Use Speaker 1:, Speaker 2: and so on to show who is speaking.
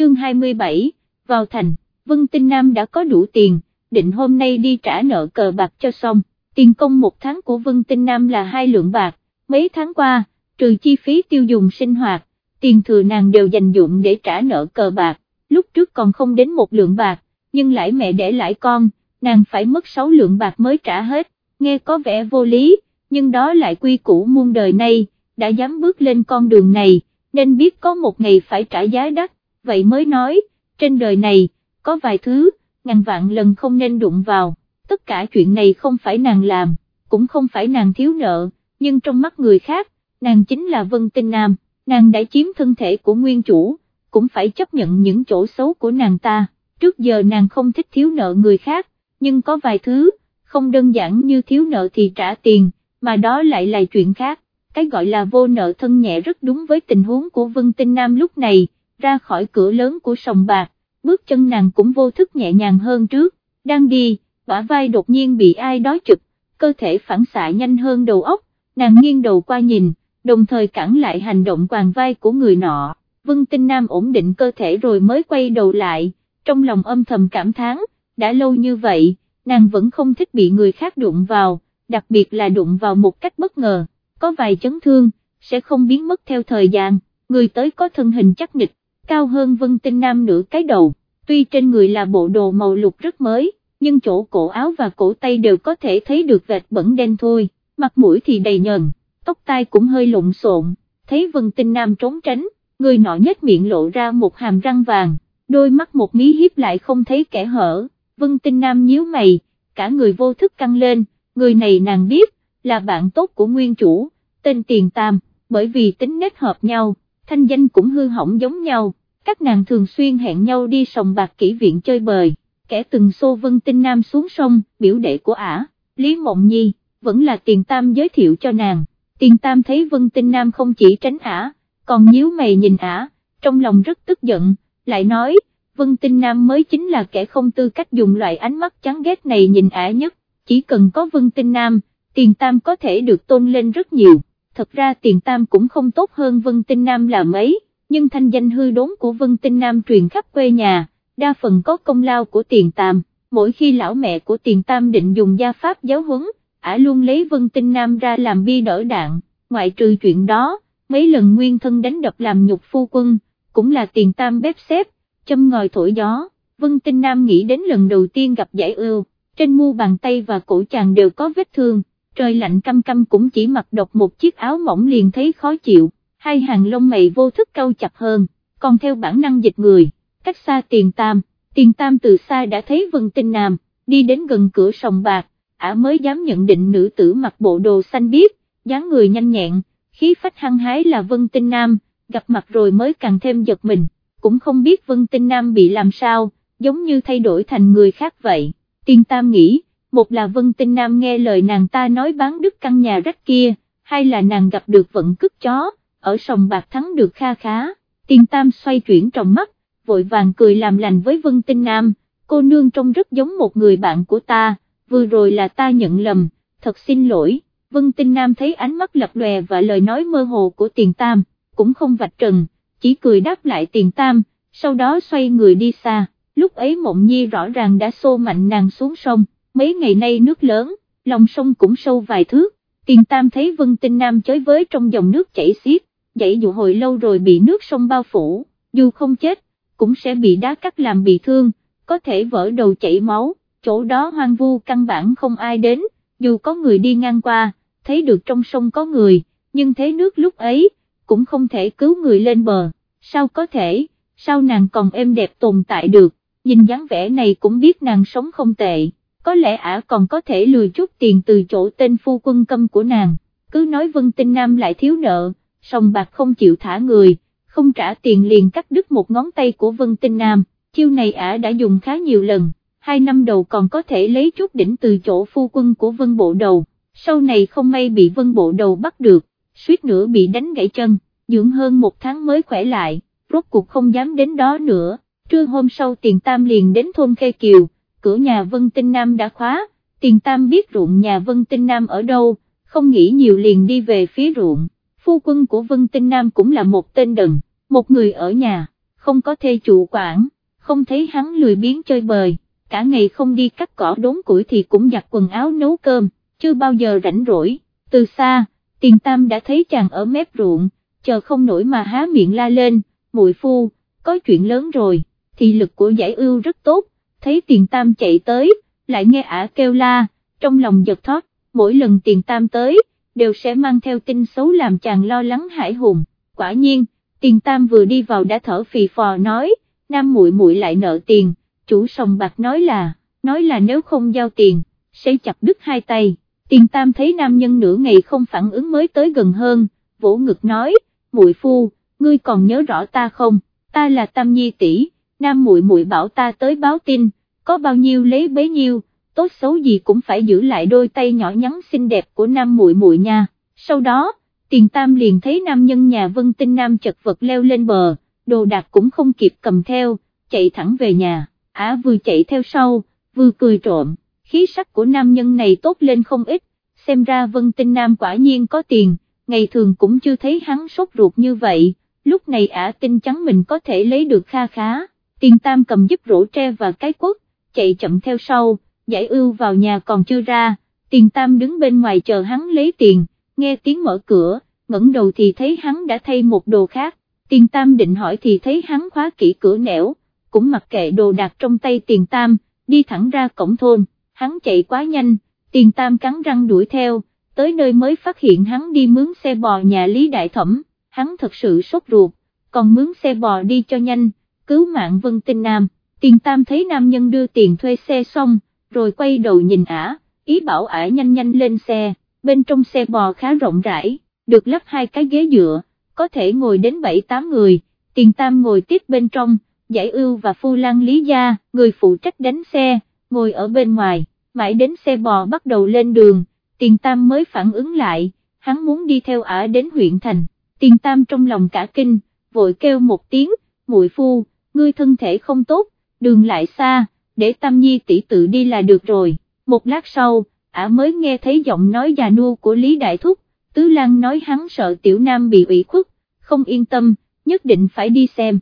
Speaker 1: chương 27, vào thành, Vân Tinh Nam đã có đủ tiền, định hôm nay đi trả nợ cờ bạc cho xong, tiền công một tháng của Vân Tinh Nam là hai lượng bạc, mấy tháng qua, trừ chi phí tiêu dùng sinh hoạt, tiền thừa nàng đều dành dụng để trả nợ cờ bạc, lúc trước còn không đến một lượng bạc, nhưng lãi mẹ để lãi con, nàng phải mất 6 lượng bạc mới trả hết, nghe có vẻ vô lý, nhưng đó lại quy củ muôn đời nay, đã dám bước lên con đường này, nên biết có một ngày phải trả giá đắt, vậy mới nói, trên đời này, có vài thứ, ngàn vạn lần không nên đụng vào, tất cả chuyện này không phải nàng làm, cũng không phải nàng thiếu nợ, nhưng trong mắt người khác, nàng chính là Vân Tinh Nam, nàng đã chiếm thân thể của nguyên chủ, cũng phải chấp nhận những chỗ xấu của nàng ta, trước giờ nàng không thích thiếu nợ người khác, nhưng có vài thứ, không đơn giản như thiếu nợ thì trả tiền, mà đó lại là chuyện khác, cái gọi là vô nợ thân nhẹ rất đúng với tình huống của Vân Tinh Nam lúc này, ra khỏi cửa lớn của sòng bạc, bước chân nàng cũng vô thức nhẹ nhàng hơn trước, đang đi, bả vai đột nhiên bị ai đó chụp, cơ thể phản xạ nhanh hơn đầu óc, nàng nghiêng đầu qua nhìn, đồng thời cản lại hành động quàng vai của người nọ, Vân Tinh Nam ổn định cơ thể rồi mới quay đầu lại, trong lòng âm thầm cảm thán, đã lâu như vậy, nàng vẫn không thích bị người khác đụng vào, đặc biệt là đụng vào một cách bất ngờ, có vài chấn thương, sẽ không biến mất theo thời gian, người tới có thân hình chắc nịch, cao hơn Vân Tinh Nam nửa cái đầu, tuy trên người là bộ đồ màu lục rất mới, nhưng chỗ cổ áo và cổ tay đều có thể thấy được vệt bẩn đen thôi, mặt mũi thì đầy nhờn, tóc tai cũng hơi lộn xộn, thấy Vân Tinh Nam trốn tránh, người nọ nhếch miệng lộ ra một hàm răng vàng, đôi mắt một mí hiếp lại không thấy kẻ hở, Vân Tinh Nam nhíu mày, cả người vô thức căng lên, người này nàng biết, là bạn tốt của nguyên chủ, tên Tiền Tam, bởi vì tính nết hợp nhau, thanh danh cũng hư hỏng giống nhau, các nàng thường xuyên hẹn nhau đi sòng bạc kỹ viện chơi bời, kẻ từng xô Vân Tinh Nam xuống sông, biểu đệ của ả, Lý Mộng Nhi, vẫn là Tiền Tam giới thiệu cho nàng, Tiền Tam thấy Vân Tinh Nam không chỉ tránh ả, còn nhíu mày nhìn ả, trong lòng rất tức giận, lại nói, Vân Tinh Nam mới chính là kẻ không tư cách dùng loại ánh mắt chán ghét này nhìn ả nhất, chỉ cần có Vân Tinh Nam, tiền tam có thể được tôn lên rất nhiều, thật ra tiền tam cũng không tốt hơn Vân Tinh Nam là mấy, nhưng thanh danh hư đốn của Vân Tinh Nam truyền khắp quê nhà, đa phần có công lao của tiền tam, mỗi khi lão mẹ của tiền tam định dùng gia pháp giáo huấn, ả luôn lấy Vân Tinh Nam ra làm bi đỡ đạn, ngoại trừ chuyện đó, mấy lần nguyên thân đánh đập làm nhục phu quân, cũng là tiền tam bếp xếp, châm ngòi thổi gió, Vân Tinh Nam nghĩ đến lần đầu tiên gặp giải ưu, trên mu bàn tay và cổ chàng đều có vết thương, trời lạnh căm căm cũng chỉ mặc độc một chiếc áo mỏng liền thấy khó chịu, hai hàng lông mày vô thức cau chặt hơn, còn theo bản năng dịch người, cách xa tiền tam, tiền tam từ xa đã thấy Vân Tinh Nam, đi đến gần cửa sòng bạc, ả mới dám nhận định nữ tử mặc bộ đồ xanh biếc, dáng người nhanh nhẹn, khí phách hăng hái là Vân Tinh Nam, gặp mặt rồi mới càng thêm giật mình cũng không biết Vân Tinh Nam bị làm sao, giống như thay đổi thành người khác vậy. tiền Tam nghĩ, một là Vân Tinh Nam nghe lời nàng ta nói bán đứt căn nhà rách kia, hai là nàng gặp được vận cức chó, ở sòng bạc thắng được kha khá. Tiên Tam xoay chuyển trong mắt, vội vàng cười làm lành với Vân Tinh Nam, cô nương trông rất giống một người bạn của ta, vừa rồi là ta nhận lầm, thật xin lỗi. Vân Tinh Nam thấy ánh mắt lập lòe và lời nói mơ hồ của Tiền Tam, cũng không vạch trần, chỉ cười đáp lại tiền tam, sau đó xoay người đi xa, lúc ấy mộng nhi rõ ràng đã xô mạnh nàng xuống sông, mấy ngày nay nước lớn, lòng sông cũng sâu vài thước, tiền tam thấy vân tinh nam chới với trong dòng nước chảy xiết, dậy dụ hồi lâu rồi bị nước sông bao phủ, dù không chết, cũng sẽ bị đá cắt làm bị thương, có thể vỡ đầu chảy máu, chỗ đó hoang vu căn bản không ai đến, dù có người đi ngang qua, thấy được trong sông có người, nhưng thế nước lúc ấy, cũng không thể cứu người lên bờ, sao có thể, sao nàng còn êm đẹp tồn tại được, nhìn dáng vẻ này cũng biết nàng sống không tệ, có lẽ ả còn có thể lừa chút tiền từ chỗ tên phu quân câm của nàng, cứ nói Vân Tinh Nam lại thiếu nợ, song bạc không chịu thả người, không trả tiền liền cắt đứt một ngón tay của Vân Tinh Nam, chiêu này ả đã dùng khá nhiều lần, hai năm đầu còn có thể lấy chút đỉnh từ chỗ phu quân của Vân Bộ Đầu, sau này không may bị Vân Bộ Đầu bắt được, suýt nữa bị đánh gãy chân, dưỡng hơn một tháng mới khỏe lại, rốt cuộc không dám đến đó nữa, trưa hôm sau tiền tam liền đến thôn Khê Kiều, cửa nhà Vân Tinh Nam đã khóa, tiền tam biết ruộng nhà Vân Tinh Nam ở đâu, không nghĩ nhiều liền đi về phía ruộng, phu quân của Vân Tinh Nam cũng là một tên đần, một người ở nhà, không có thê chủ quản, không thấy hắn lười biếng chơi bời, cả ngày không đi cắt cỏ đốn củi thì cũng giặt quần áo nấu cơm, chưa bao giờ rảnh rỗi, từ xa, tiền tam đã thấy chàng ở mép ruộng, chờ không nổi mà há miệng la lên, muội phu, có chuyện lớn rồi, thì lực của giải ưu rất tốt, thấy tiền tam chạy tới, lại nghe ả kêu la, trong lòng giật thót, mỗi lần tiền tam tới, đều sẽ mang theo tin xấu làm chàng lo lắng hải hùng, quả nhiên, tiền tam vừa đi vào đã thở phì phò nói, nam muội muội lại nợ tiền, chủ sòng bạc nói là, nói là nếu không giao tiền, sẽ chặt đứt hai tay, tiền tam thấy nam nhân nửa ngày không phản ứng mới tới gần hơn, vỗ ngực nói, muội phu, ngươi còn nhớ rõ ta không, ta là tam nhi tỷ, nam muội muội bảo ta tới báo tin, có bao nhiêu lấy bấy nhiêu, tốt xấu gì cũng phải giữ lại đôi tay nhỏ nhắn xinh đẹp của nam muội muội nha, sau đó, tiền tam liền thấy nam nhân nhà vân tinh nam chật vật leo lên bờ, đồ đạc cũng không kịp cầm theo, chạy thẳng về nhà, á vừa chạy theo sau, vừa cười trộm, khí sắc của nam nhân này tốt lên không ít, xem ra vân tinh nam quả nhiên có tiền, ngày thường cũng chưa thấy hắn sốt ruột như vậy, lúc này ả tin chắn mình có thể lấy được kha khá, tiền tam cầm giúp rổ tre và cái quất, chạy chậm theo sau, giải ưu vào nhà còn chưa ra, tiền tam đứng bên ngoài chờ hắn lấy tiền, nghe tiếng mở cửa, ngẩng đầu thì thấy hắn đã thay một đồ khác, tiền tam định hỏi thì thấy hắn khóa kỹ cửa nẻo, cũng mặc kệ đồ đạc trong tay tiền tam, đi thẳng ra cổng thôn, hắn chạy quá nhanh, tiền tam cắn răng đuổi theo, tới nơi mới phát hiện hắn đi mướn xe bò nhà Lý Đại Thẩm, hắn thật sự sốt ruột, còn mướn xe bò đi cho nhanh, cứu mạng Vân Tinh Nam, tiền tam thấy nam nhân đưa tiền thuê xe xong, rồi quay đầu nhìn ả, ý bảo ả nhanh nhanh lên xe, bên trong xe bò khá rộng rãi, được lắp hai cái ghế dựa, có thể ngồi đến 7-8 người, tiền tam ngồi tiếp bên trong, giải ưu và phu lang lý gia, người phụ trách đánh xe, ngồi ở bên ngoài, mãi đến xe bò bắt đầu lên đường, tiền tam mới phản ứng lại, hắn muốn đi theo ả đến huyện thành, tiền tam trong lòng cả kinh, vội kêu một tiếng, muội phu, ngươi thân thể không tốt, đường lại xa, để tam nhi tỷ tự đi là được rồi, một lát sau, ả mới nghe thấy giọng nói già nua của Lý Đại Thúc, Tứ Lan nói hắn sợ tiểu nam bị ủy khuất, không yên tâm, nhất định phải đi xem.